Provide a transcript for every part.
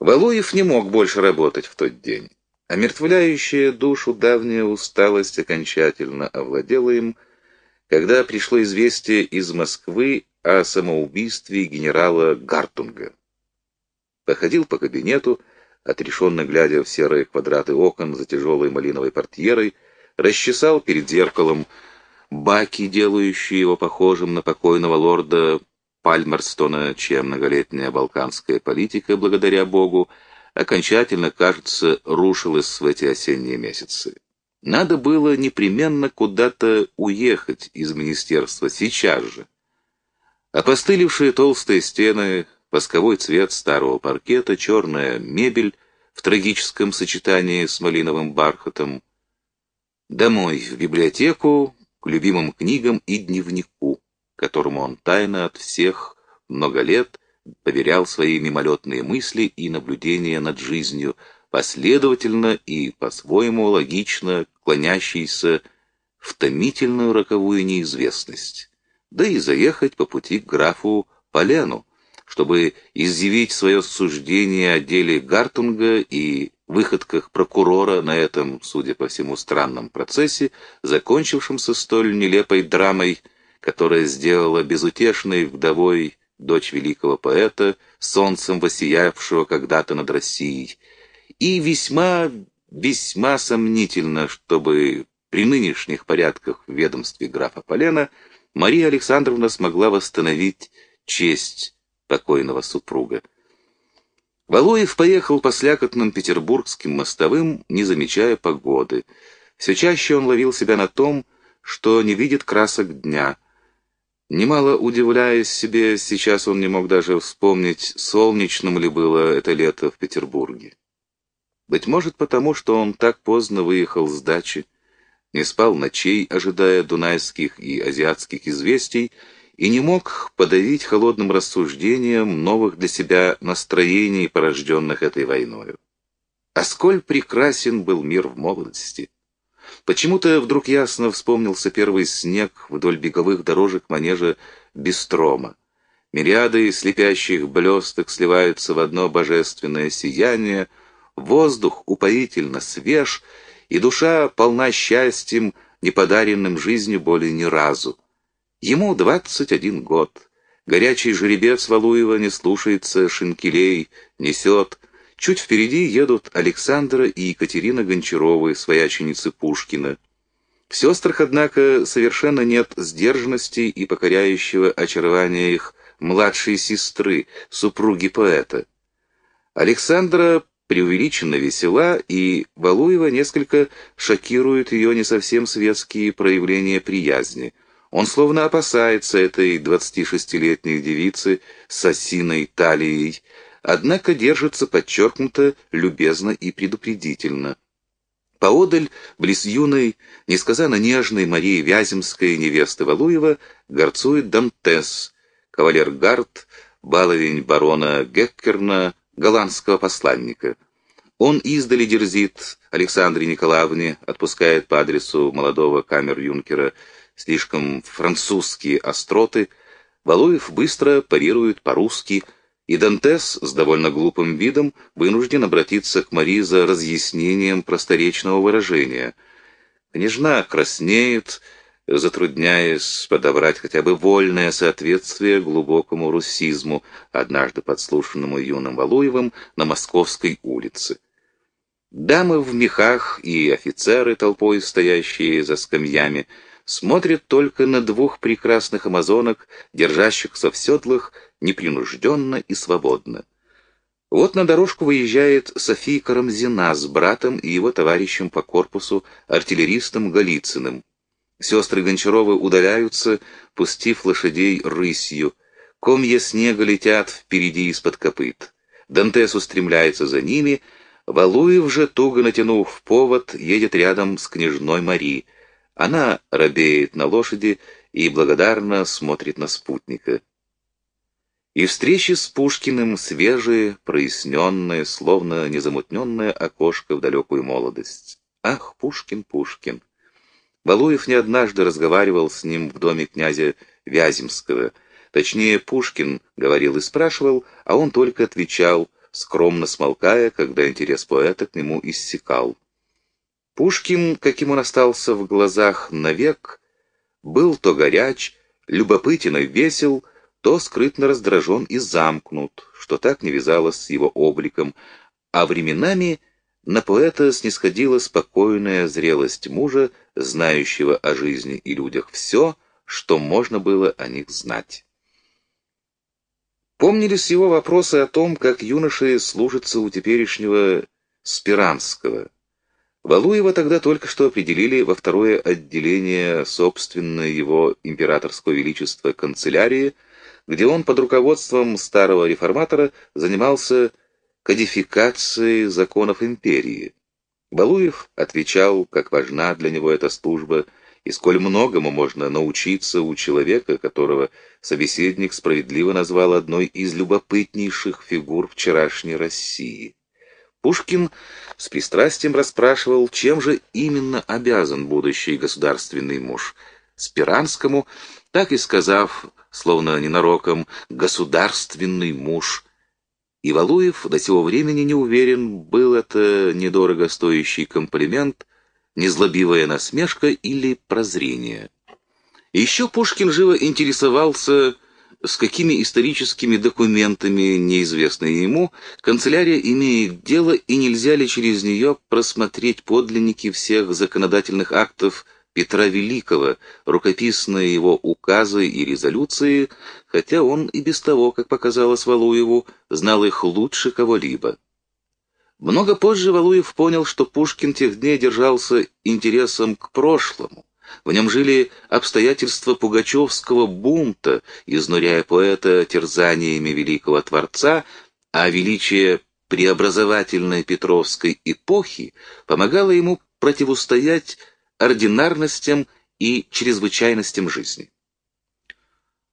Валуев не мог больше работать в тот день. Омертвляющая душу давняя усталость окончательно овладела им, когда пришло известие из Москвы о самоубийстве генерала Гартунга. Походил по кабинету, отрешенно глядя в серые квадраты окон за тяжелой малиновой портьерой, расчесал перед зеркалом баки, делающие его похожим на покойного лорда Пальмерстона, чья многолетняя балканская политика, благодаря Богу, окончательно, кажется, рушилась в эти осенние месяцы. Надо было непременно куда-то уехать из министерства сейчас же. Опостылевшие толстые стены, восковой цвет старого паркета, черная мебель в трагическом сочетании с малиновым бархатом. Домой, в библиотеку, к любимым книгам и дневнику, которому он тайно от всех много лет поверял свои мимолетные мысли и наблюдения над жизнью, последовательно и по-своему логично клонящийся в томительную роковую неизвестность, да и заехать по пути к графу Полену, чтобы изъявить свое суждение о деле Гартунга и выходках прокурора на этом, судя по всему, странном процессе, закончившемся столь нелепой драмой, которая сделала безутешной вдовой дочь великого поэта, солнцем воссиявшего когда-то над Россией, и весьма, весьма сомнительно, чтобы при нынешних порядках в ведомстве графа Полена Мария Александровна смогла восстановить честь покойного супруга. Валуев поехал по слякотным петербургским мостовым, не замечая погоды. Все чаще он ловил себя на том, что не видит красок дня. Немало удивляясь себе, сейчас он не мог даже вспомнить, солнечным ли было это лето в Петербурге. Быть может, потому что он так поздно выехал с дачи, не спал ночей, ожидая дунайских и азиатских известий, и не мог подавить холодным рассуждением новых для себя настроений, порожденных этой войною. А сколь прекрасен был мир в молодости! Почему-то вдруг ясно вспомнился первый снег вдоль беговых дорожек манежа Бестрома. Мириады слепящих блесток сливаются в одно божественное сияние, воздух упоительно свеж, и душа полна счастьем, не подаренным жизнью более ни разу. Ему двадцать один год. Горячий жеребец Валуева не слушается шинкелей, несет. Чуть впереди едут Александра и Екатерина Гончаровы, свояченицы Пушкина. В сестрах, однако, совершенно нет сдержанности и покоряющего очарования их младшей сестры, супруги поэта. Александра преувеличенно весела, и Валуева несколько шокирует ее не совсем светские проявления приязни – он словно опасается этой 26-летней девицы с осиной талией, однако держится подчеркнуто любезно и предупредительно. Поодаль, близ юной, несказанно нежной Марии Вяземской, невесты Валуева, горцует Дантес, кавалер Гард, баловень барона Геккерна, голландского посланника. Он издали дерзит Александре Николаевне, отпускает по адресу молодого камер-юнкера слишком французские остроты, Валуев быстро парирует по-русски, и Дантес с довольно глупым видом вынужден обратиться к Мари за разъяснением просторечного выражения. Княжна краснеет, затрудняясь подобрать хотя бы вольное соответствие глубокому русизму, однажды подслушанному юным Валуевым на Московской улице. Дамы в мехах и офицеры, толпой стоящие за скамьями, смотрит только на двух прекрасных амазонок, держащихся в седлах непринужденно и свободно. Вот на дорожку выезжает София Карамзина с братом и его товарищем по корпусу, артиллеристом Голицыным. Сестры Гончаровы удаляются, пустив лошадей рысью. Комья снега летят впереди из-под копыт. Дантес устремляется за ними, Валуев же, туго натянув повод, едет рядом с княжной Мари — она робеет на лошади и благодарно смотрит на спутника. И встречи с Пушкиным свежие, проясненные, словно незамутненное окошко в далекую молодость. Ах, Пушкин, Пушкин! Валуев не однажды разговаривал с ним в доме князя Вяземского. Точнее, Пушкин говорил и спрашивал, а он только отвечал, скромно смолкая, когда интерес поэта к нему иссякал. Пушкин, каким он остался в глазах навек, был то горяч, любопытен и весел, то скрытно раздражен и замкнут, что так не вязалось с его обликом, а временами на поэта снисходила спокойная зрелость мужа, знающего о жизни и людях все, что можно было о них знать. Помнились его вопросы о том, как юноши служатся у теперешнего Спиранского. Валуева тогда только что определили во второе отделение собственное его императорского величества канцелярии, где он под руководством старого реформатора занимался кодификацией законов империи. Балуев отвечал, как важна для него эта служба, и сколь многому можно научиться у человека, которого собеседник справедливо назвал одной из любопытнейших фигур вчерашней России. Пушкин с пристрастием расспрашивал, чем же именно обязан будущий государственный муж. Спиранскому, так и сказав, словно ненароком, «государственный муж». И Валуев до сего времени не уверен, был это недорого стоящий комплимент, незлобивая насмешка или прозрение. Еще Пушкин живо интересовался с какими историческими документами, неизвестные ему, канцелярия имеет дело и нельзя ли через нее просмотреть подлинники всех законодательных актов Петра Великого, рукописные его указы и резолюции, хотя он и без того, как показалось Валуеву, знал их лучше кого-либо. Много позже Валуев понял, что Пушкин тех дней держался интересом к прошлому, в нем жили обстоятельства пугачевского бунта, изнуряя поэта терзаниями великого Творца, а величие преобразовательной Петровской эпохи помогало ему противостоять ординарностям и чрезвычайностям жизни.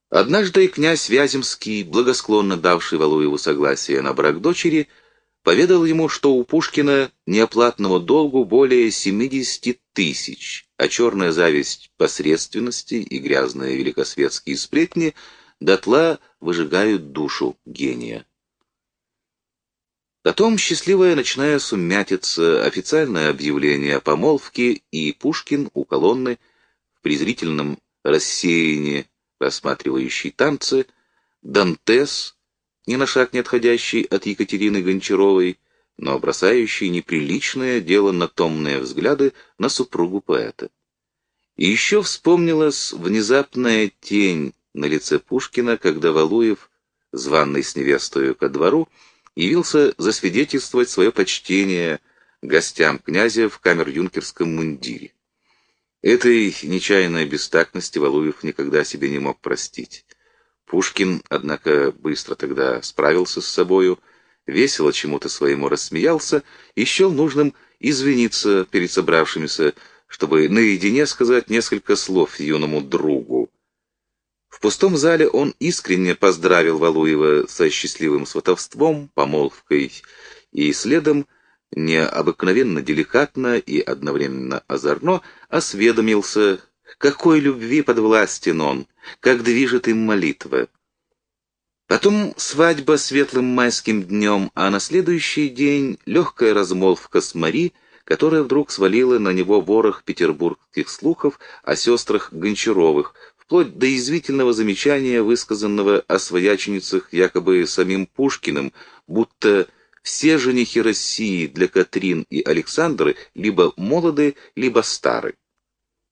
Однажды князь Вяземский, благосклонно давший Валуеву согласие на брак дочери, поведал ему, что у Пушкина неоплатного долгу более 70 тысяч, а черная зависть посредственности и грязные великосветские сплетни дотла выжигают душу гения. Потом счастливая ночная сумятица, официальное объявление о помолвке и Пушкин у колонны в презрительном рассеянии, рассматривающий танцы, Дантес, ни на шаг не отходящий от Екатерины Гончаровой, но бросающий неприличное дело на томные взгляды на супругу поэта. И еще вспомнилась внезапная тень на лице Пушкина, когда Валуев, званный с невестою ко двору, явился засвидетельствовать свое почтение гостям князя в камер-юнкерском мундире. Этой нечаянной бестактности Валуев никогда себе не мог простить. Пушкин, однако, быстро тогда справился с собою, весело чему-то своему рассмеялся и счел нужным извиниться перед собравшимися, чтобы наедине сказать несколько слов юному другу. Пустом зале он искренне поздравил Валуева со счастливым сватовством, помолвкой и следом необыкновенно деликатно и одновременно озорно осведомился, какой любви подвластен он, как движет им молитва. Потом свадьба светлым майским днем, а на следующий день легкая размолвка с Мари, которая вдруг свалила на него ворох петербургских слухов о сестрах Гончаровых, вплоть до извительного замечания, высказанного о свояченицах якобы самим Пушкиным, будто все женихи России для Катрин и Александры либо молоды, либо стары.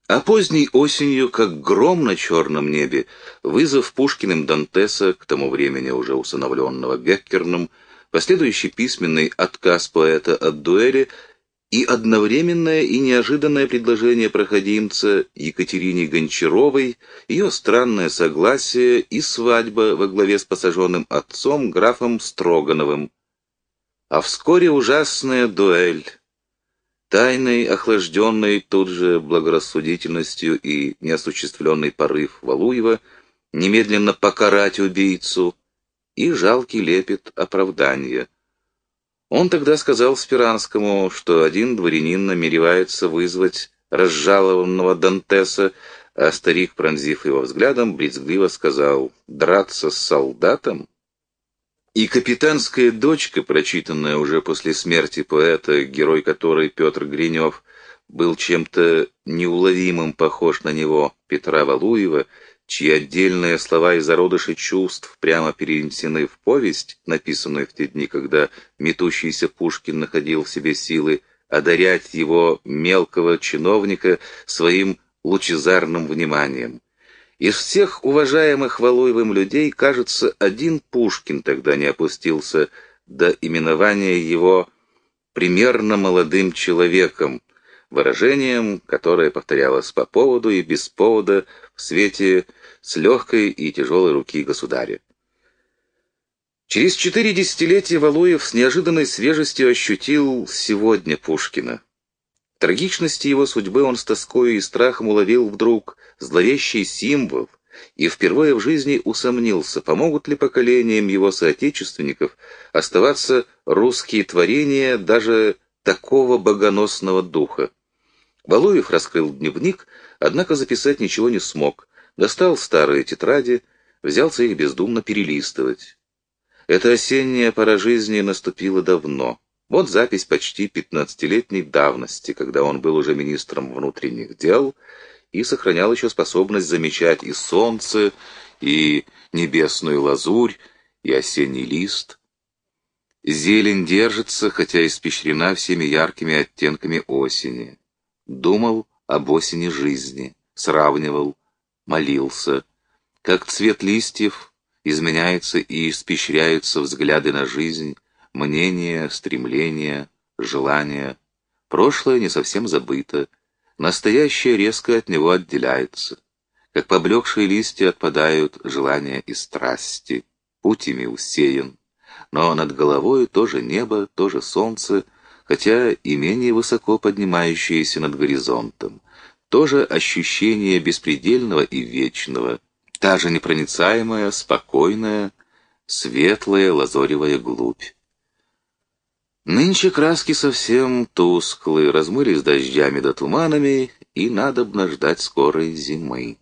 А поздней осенью, как гром на черном небе, вызов Пушкиным Дантеса, к тому времени уже усыновленного Геккерном, последующий письменный отказ поэта от дуэли и одновременное и неожиданное предложение проходимца Екатерине Гончаровой, ее странное согласие и свадьба во главе с посаженным отцом графом Строгановым. А вскоре ужасная дуэль Тайный, охлажденный тут же благорассудительностью и неосуществленный порыв Валуева немедленно покарать убийцу и жалкий лепет оправдания. Он тогда сказал Спиранскому, что один дворянин намеревается вызвать разжалованного Дантеса, а старик, пронзив его взглядом, брезгливо сказал «драться с солдатом?» И капитанская дочка, прочитанная уже после смерти поэта, герой которой Петр Гринев был чем-то неуловимым похож на него, Петра Валуева, чьи отдельные слова и зародыши чувств прямо перенесены в повесть, написанную в те дни, когда метущийся Пушкин находил в себе силы одарять его мелкого чиновника своим лучезарным вниманием. Из всех уважаемых Валуевым людей, кажется, один Пушкин тогда не опустился до именования его примерно молодым человеком, выражением, которое повторялось по поводу и без повода в свете с легкой и тяжелой руки государя. Через четыре десятилетия Валуев с неожиданной свежестью ощутил сегодня Пушкина. Трагичности его судьбы он с тоскою и страхом уловил вдруг зловещий символ и впервые в жизни усомнился, помогут ли поколениям его соотечественников оставаться русские творения даже такого богоносного духа. Валуев раскрыл дневник, однако записать ничего не смог, достал старые тетради, взялся их бездумно перелистывать. Эта осенняя пора жизни наступила давно. Вот запись почти пятнадцатилетней давности, когда он был уже министром внутренних дел и сохранял еще способность замечать и солнце, и небесную лазурь, и осенний лист. Зелень держится, хотя испещрена всеми яркими оттенками осени. Думал об осени жизни, сравнивал, молился. Как цвет листьев изменяется и испещряются взгляды на жизнь, мнения, стремления, желания. Прошлое не совсем забыто, Настоящее резко от него отделяется. Как поблекшие листья отпадают желания и страсти. Путь ими усеян. Но над головой тоже небо, тоже солнце, хотя и менее высоко поднимающееся над горизонтом. Тоже ощущение беспредельного и вечного. Та же непроницаемая, спокойная, светлая лазоревая глубь. Нынче краски совсем тусклые, размылись дождями да туманами, и надо ждать скорой зимы.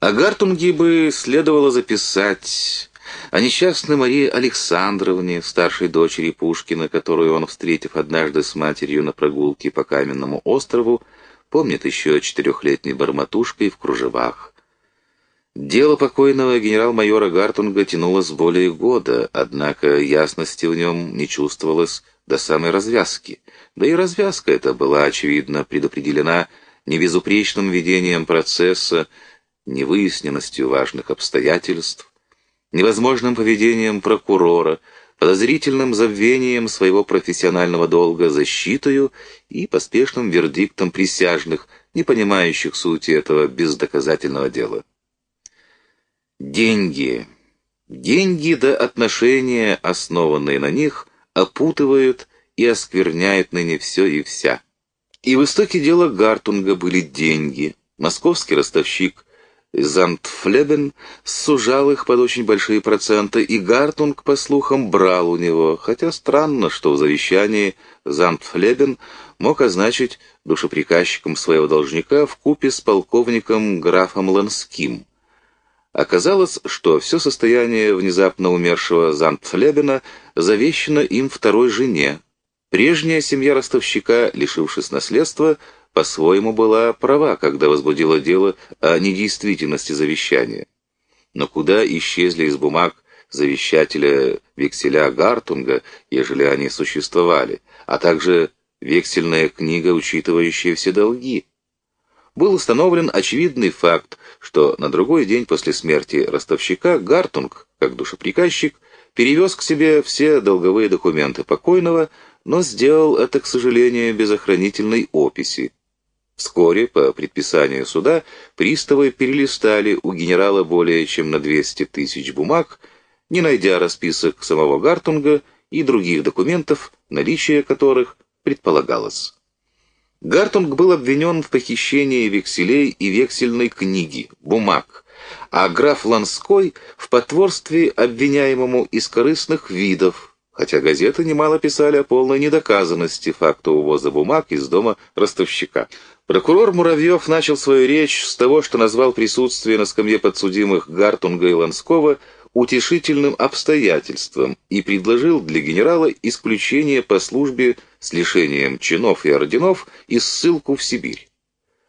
О Гартунге бы следовало записать, о несчастной Марии Александровне, старшей дочери Пушкина, которую он, встретив однажды с матерью на прогулке по Каменному острову, помнит еще четырехлетней барматушкой в кружевах. Дело покойного генерал-майора Гартунга тянулось более года, однако ясности в нем не чувствовалось до самой развязки. Да и развязка эта была, очевидно, предопределена невезупречным ведением процесса, невыясненностью важных обстоятельств, невозможным поведением прокурора, подозрительным забвением своего профессионального долга защитою и поспешным вердиктом присяжных, не понимающих сути этого бездоказательного дела. Деньги. Деньги да отношения, основанные на них, опутывают и оскверняют ныне все и вся. И в истоке дела Гартунга были деньги. Московский ростовщик Зантфлебен сужал их под очень большие проценты, и Гартунг, по слухам, брал у него, хотя странно, что в завещании Зантфлебен мог означить душеприказчиком своего должника в купе с полковником графом Ланским. Оказалось, что все состояние внезапно умершего Зандфлебена завещено им второй жене. Прежняя семья ростовщика, лишившись наследства, по-своему была права, когда возбудила дело о недействительности завещания. Но куда исчезли из бумаг завещателя векселя Гартунга, ежели они существовали, а также вексельная книга, учитывающая все долги? был установлен очевидный факт, что на другой день после смерти ростовщика Гартунг, как душеприказчик, перевез к себе все долговые документы покойного, но сделал это, к сожалению, без охранительной описи. Вскоре, по предписанию суда, приставы перелистали у генерала более чем на 200 тысяч бумаг, не найдя расписок самого Гартунга и других документов, наличие которых предполагалось. Гартунг был обвинен в похищении векселей и вексельной книги, бумаг, а граф Ланской в потворстве обвиняемому из корыстных видов, хотя газеты немало писали о полной недоказанности факта увоза бумаг из дома ростовщика. Прокурор Муравьев начал свою речь с того, что назвал присутствие на скамье подсудимых Гартунга и Ланского утешительным обстоятельствам и предложил для генерала исключение по службе с лишением чинов и орденов и ссылку в Сибирь.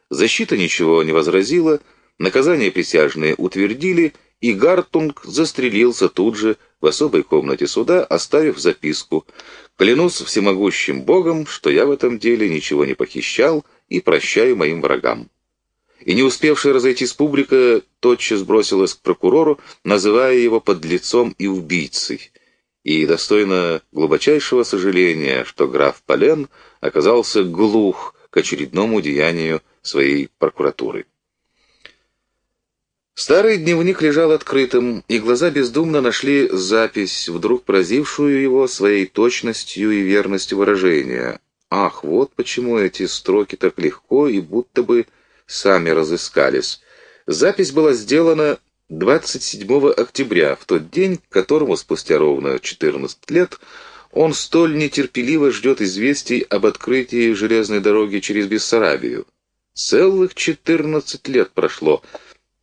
Защита ничего не возразила, наказание присяжные утвердили, и Гартунг застрелился тут же в особой комнате суда, оставив записку «Клянусь всемогущим Богом, что я в этом деле ничего не похищал и прощаю моим врагам» и не успевшая разойтись публика тотчас бросилась к прокурору, называя его подлецом и убийцей, и достойно глубочайшего сожаления, что граф Полен оказался глух к очередному деянию своей прокуратуры. Старый дневник лежал открытым, и глаза бездумно нашли запись, вдруг поразившую его своей точностью и верностью выражения. Ах, вот почему эти строки так легко и будто бы сами разыскались. Запись была сделана 27 октября, в тот день, к которому спустя ровно 14 лет он столь нетерпеливо ждет известий об открытии железной дороги через Бессарабию. Целых 14 лет прошло,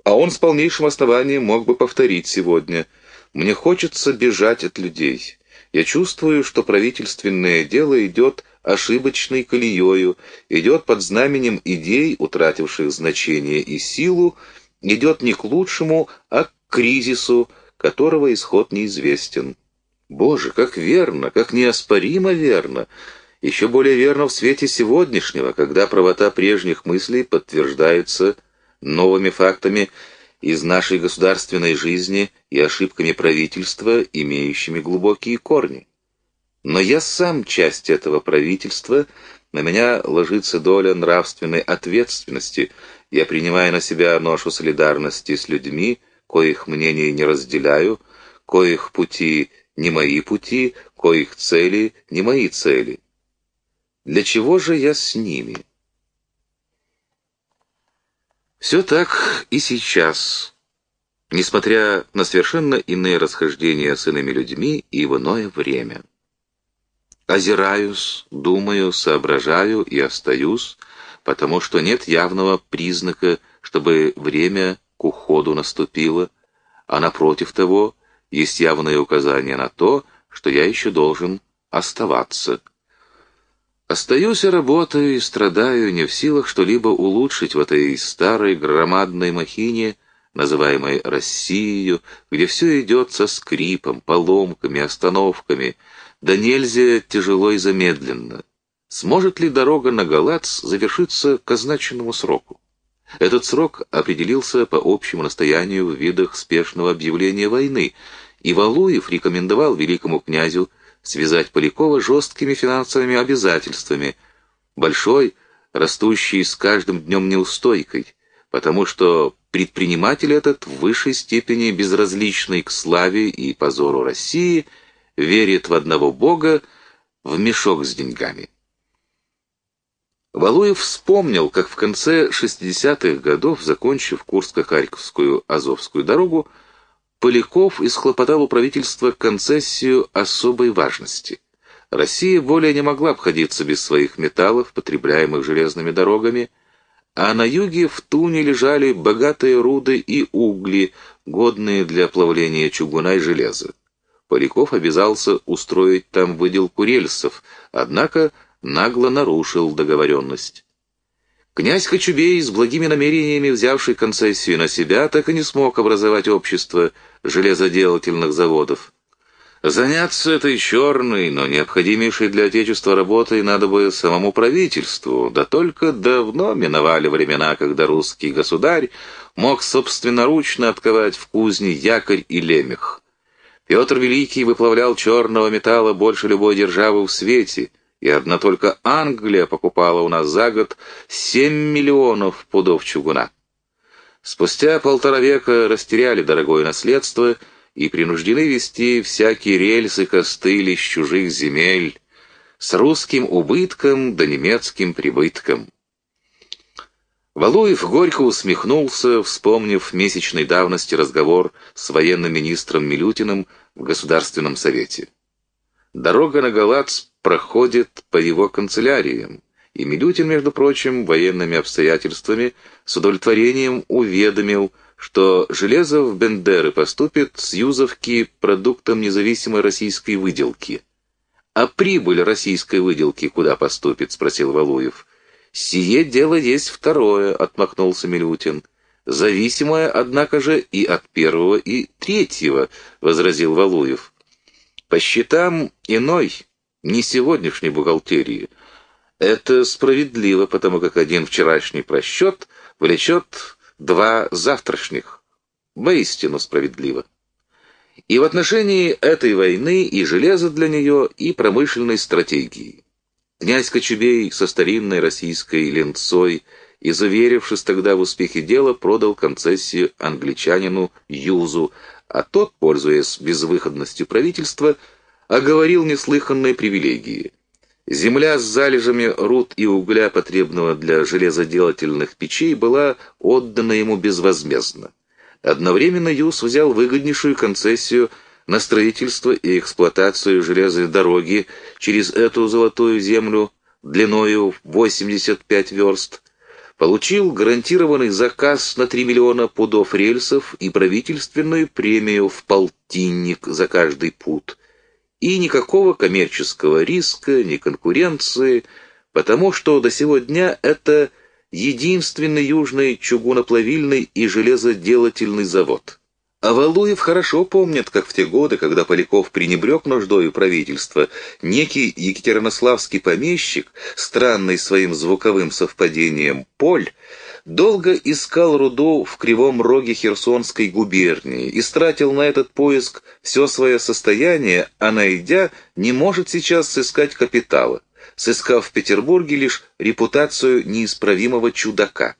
а он с полнейшим основанием мог бы повторить сегодня. «Мне хочется бежать от людей. Я чувствую, что правительственное дело идет ошибочной колеёю, идет под знаменем идей, утративших значение и силу, идет не к лучшему, а к кризису, которого исход неизвестен. Боже, как верно, как неоспоримо верно! Еще более верно в свете сегодняшнего, когда правота прежних мыслей подтверждается новыми фактами из нашей государственной жизни и ошибками правительства, имеющими глубокие корни. Но я сам часть этого правительства, на меня ложится доля нравственной ответственности, я принимаю на себя ношу солидарности с людьми, коих мнений не разделяю, коих пути не мои пути, коих цели не мои цели. Для чего же я с ними? Все так и сейчас, несмотря на совершенно иные расхождения с иными людьми и в иное время. Озираюсь, думаю, соображаю и остаюсь, потому что нет явного признака, чтобы время к уходу наступило, а напротив того есть явное указание на то, что я еще должен оставаться. Остаюсь и работаю, и страдаю, не в силах что-либо улучшить в этой старой громадной махине, называемой Россией, где все идет со скрипом, поломками, остановками — да нельзя тяжело и замедленно. Сможет ли дорога на Галац завершиться к означенному сроку? Этот срок определился по общему настоянию в видах спешного объявления войны, и Валуев рекомендовал великому князю связать Полякова жесткими финансовыми обязательствами, большой, растущей с каждым днем неустойкой, потому что предприниматель этот в высшей степени безразличный к славе и позору России – верит в одного Бога, в мешок с деньгами. Валуев вспомнил, как в конце 60-х годов, закончив Курско-Харьковскую Азовскую дорогу, Поляков исхлопотал у правительства концессию особой важности. Россия более не могла обходиться без своих металлов, потребляемых железными дорогами, а на юге в Туне лежали богатые руды и угли, годные для плавления чугуна и железа. Поляков обязался устроить там выделку рельсов, однако нагло нарушил договоренность. Князь Кочубей, с благими намерениями взявший концессию на себя, так и не смог образовать общество железоделательных заводов. Заняться этой черной, но необходимейшей для Отечества работой надо бы самому правительству, да только давно миновали времена, когда русский государь мог собственноручно отковать в кузне якорь и лемех. Петр Великий выплавлял черного металла больше любой державы в свете, и одна только Англия покупала у нас за год 7 миллионов пудов чугуна. Спустя полтора века растеряли дорогое наследство и принуждены вести всякие рельсы костыли с чужих земель, с русским убытком да немецким прибытком. Валуев горько усмехнулся, вспомнив месячной давности разговор с военным министром Милютиным в Государственном Совете. Дорога на Галац проходит по его канцеляриям, и Милютин, между прочим, военными обстоятельствами с удовлетворением уведомил, что железо в Бендеры поступит с Юзовки продуктом независимой российской выделки. «А прибыль российской выделки куда поступит?» — спросил Валуев. «Сие дело есть второе», — отмахнулся Милютин. «Зависимое, однако же, и от первого, и третьего», — возразил Валуев. «По счетам иной, не сегодняшней бухгалтерии. Это справедливо, потому как один вчерашний просчет влечет два завтрашних. Воистину справедливо. И в отношении этой войны и железа для нее, и промышленной стратегии. Князь Кочубей со старинной российской ленцой и, заверившись тогда в успехе дела, продал концессию англичанину Юзу, а тот, пользуясь безвыходностью правительства, оговорил неслыханные привилегии. Земля с залежами руд и угля, потребного для железоделательных печей, была отдана ему безвозмездно. Одновременно Юс взял выгоднейшую концессию на строительство и эксплуатацию железной дороги через эту золотую землю длиною 85 верст, получил гарантированный заказ на 3 миллиона пудов рельсов и правительственную премию в полтинник за каждый пуд. И никакого коммерческого риска, ни конкуренции, потому что до сего дня это единственный южный чугуноплавильный и железоделательный завод. А Валуев хорошо помнит, как в те годы, когда Поляков пренебрег нуждою правительства, некий екатеринославский помещик, странный своим звуковым совпадением Поль, долго искал руду в кривом роге Херсонской губернии и стратил на этот поиск все свое состояние, а найдя, не может сейчас сыскать капитала сыскав в Петербурге лишь репутацию неисправимого чудака.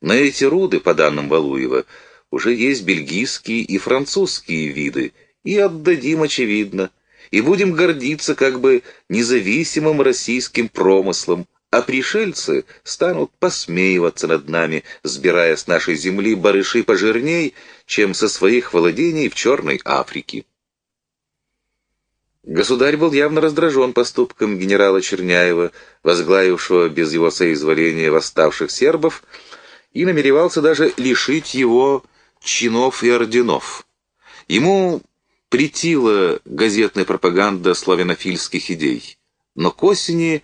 На эти руды, по данным Валуева, уже есть бельгийские и французские виды, и отдадим, очевидно, и будем гордиться как бы независимым российским промыслом, а пришельцы станут посмеиваться над нами, сбирая с нашей земли барыши пожирней, чем со своих владений в Черной Африке. Государь был явно раздражен поступком генерала Черняева, возглавившего без его соизволения восставших сербов, и намеревался даже лишить его чинов и орденов. Ему претила газетная пропаганда славянофильских идей, но к осени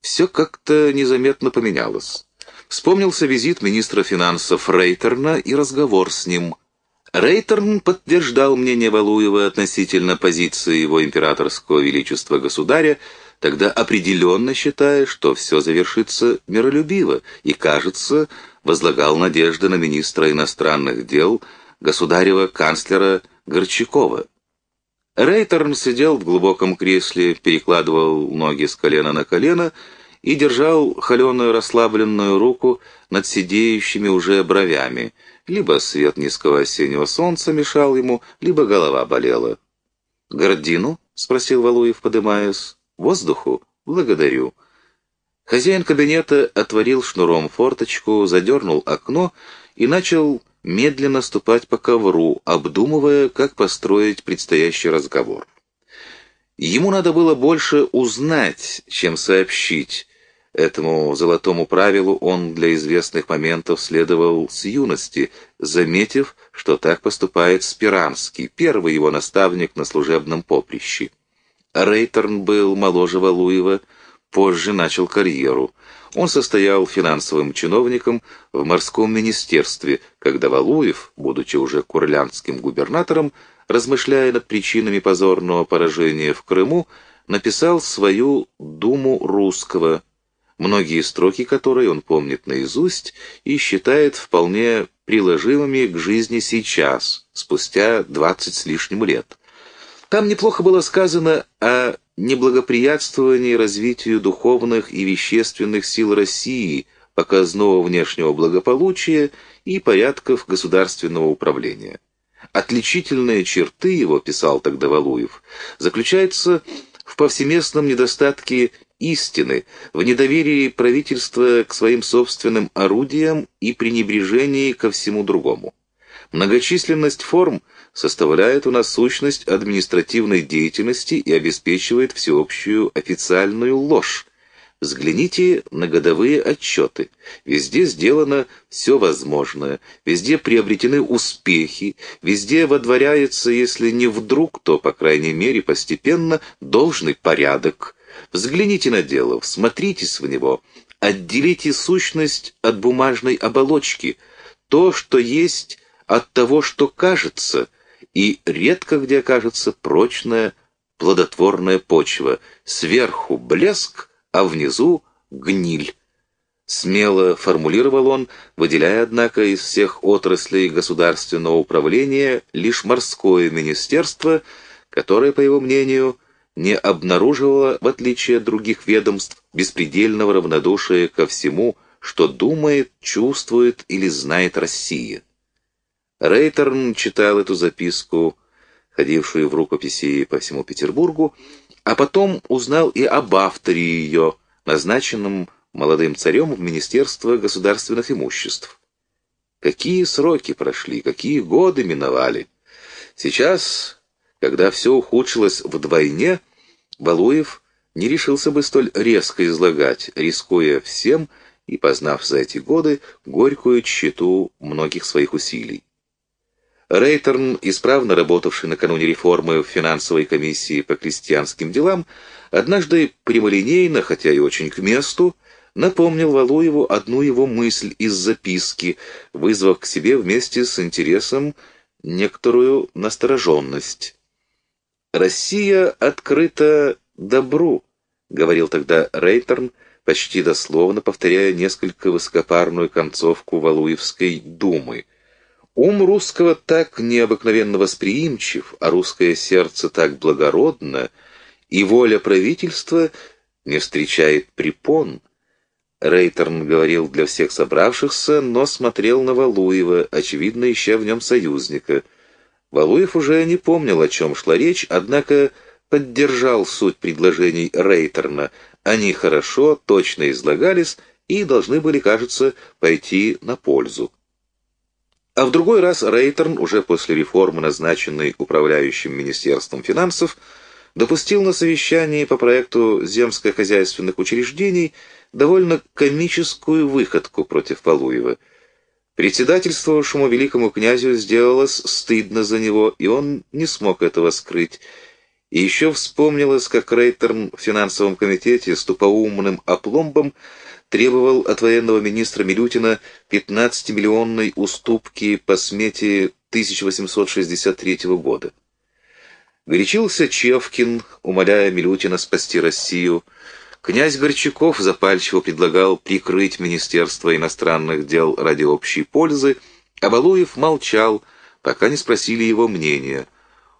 все как-то незаметно поменялось. Вспомнился визит министра финансов Рейтерна и разговор с ним – Рейтерн подтверждал мнение Валуева относительно позиции его императорского величества государя, тогда определенно считая, что все завершится миролюбиво, и, кажется, возлагал надежды на министра иностранных дел государева канцлера Горчакова. Рейтерн сидел в глубоком кресле, перекладывал ноги с колена на колено и держал холеную расслабленную руку над сидеющими уже бровями — либо свет низкого осеннего солнца мешал ему, либо голова болела. «Гордину?» — спросил Валуев, подымаясь. «Воздуху? Благодарю». Хозяин кабинета отворил шнуром форточку, задернул окно и начал медленно ступать по ковру, обдумывая, как построить предстоящий разговор. Ему надо было больше узнать, чем сообщить, Этому золотому правилу он для известных моментов следовал с юности, заметив, что так поступает Спиранский, первый его наставник на служебном поприще. Рейтерн был моложе Валуева, позже начал карьеру. Он состоял финансовым чиновником в морском министерстве, когда Валуев, будучи уже курлянским губернатором, размышляя над причинами позорного поражения в Крыму, написал свою «Думу русского», многие строки которой он помнит наизусть и считает вполне приложимыми к жизни сейчас, спустя двадцать с лишним лет. Там неплохо было сказано о неблагоприятствовании развитию духовных и вещественных сил России, показного внешнего благополучия и порядков государственного управления. Отличительные черты его, писал тогда Валуев, заключаются в повсеместном недостатке истины, в недоверии правительства к своим собственным орудиям и пренебрежении ко всему другому. Многочисленность форм составляет у нас сущность административной деятельности и обеспечивает всеобщую официальную ложь. Взгляните на годовые отчеты. Везде сделано все возможное, везде приобретены успехи, везде водворяется, если не вдруг, то, по крайней мере, постепенно должный порядок. Взгляните на дело, всмотритесь в него, отделите сущность от бумажной оболочки, то, что есть от того, что кажется, и редко где кажется прочная, плодотворная почва, сверху блеск, а внизу гниль. Смело формулировал он, выделяя, однако, из всех отраслей государственного управления лишь морское министерство, которое, по его мнению, не обнаруживало, в отличие от других ведомств, беспредельного равнодушия ко всему, что думает, чувствует или знает Россия. Рейтерн читал эту записку, ходившую в рукописи по всему Петербургу, а потом узнал и об авторе ее, назначенном молодым царем в Министерство государственных имуществ. Какие сроки прошли, какие годы миновали. Сейчас, когда все ухудшилось вдвойне, Балуев не решился бы столь резко излагать, рискуя всем и познав за эти годы горькую тщету многих своих усилий. Рейтерн, исправно работавший накануне реформы в финансовой комиссии по крестьянским делам, однажды прямолинейно, хотя и очень к месту, напомнил Валуеву одну его мысль из записки, вызвав к себе вместе с интересом некоторую настороженность. «Россия открыта добру», — говорил тогда Рейтерн, почти дословно повторяя несколько высокопарную концовку Валуевской думы — Ум русского так необыкновенно восприимчив, а русское сердце так благородно, и воля правительства не встречает препон. Рейтерн говорил для всех собравшихся, но смотрел на Валуева, очевидно, ища в нем союзника. Валуев уже не помнил, о чем шла речь, однако поддержал суть предложений Рейтерна. Они хорошо, точно излагались и должны были, кажется, пойти на пользу. А в другой раз Рейтерн, уже после реформы, назначенный управляющим Министерством финансов, допустил на совещании по проекту земско-хозяйственных учреждений довольно комическую выходку против Валуева. Председательствовавшему великому князю сделалось стыдно за него, и он не смог этого скрыть. И еще вспомнилось, как Рейтерн в финансовом комитете с тупоумным опломбом требовал от военного министра Милютина 15-миллионной уступки по смете 1863 года. Горячился Чевкин, умоляя Милютина спасти Россию. Князь Горчаков запальчиво предлагал прикрыть Министерство иностранных дел ради общей пользы, а Балуев молчал, пока не спросили его мнения –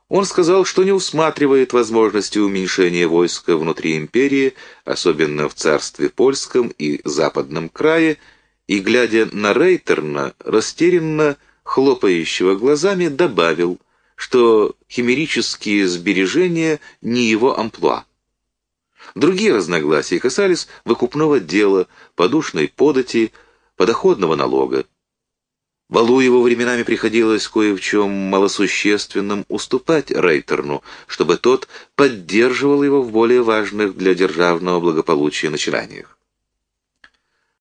он сказал, что не усматривает возможности уменьшения войска внутри империи, особенно в царстве польском и западном крае, и, глядя на Рейтерна, растерянно хлопающего глазами, добавил, что химерические сбережения не его амплуа. Другие разногласия касались выкупного дела, подушной подати, подоходного налога. Валуеву временами приходилось кое в чем малосущественным уступать Рейтерну, чтобы тот поддерживал его в более важных для державного благополучия начинаниях.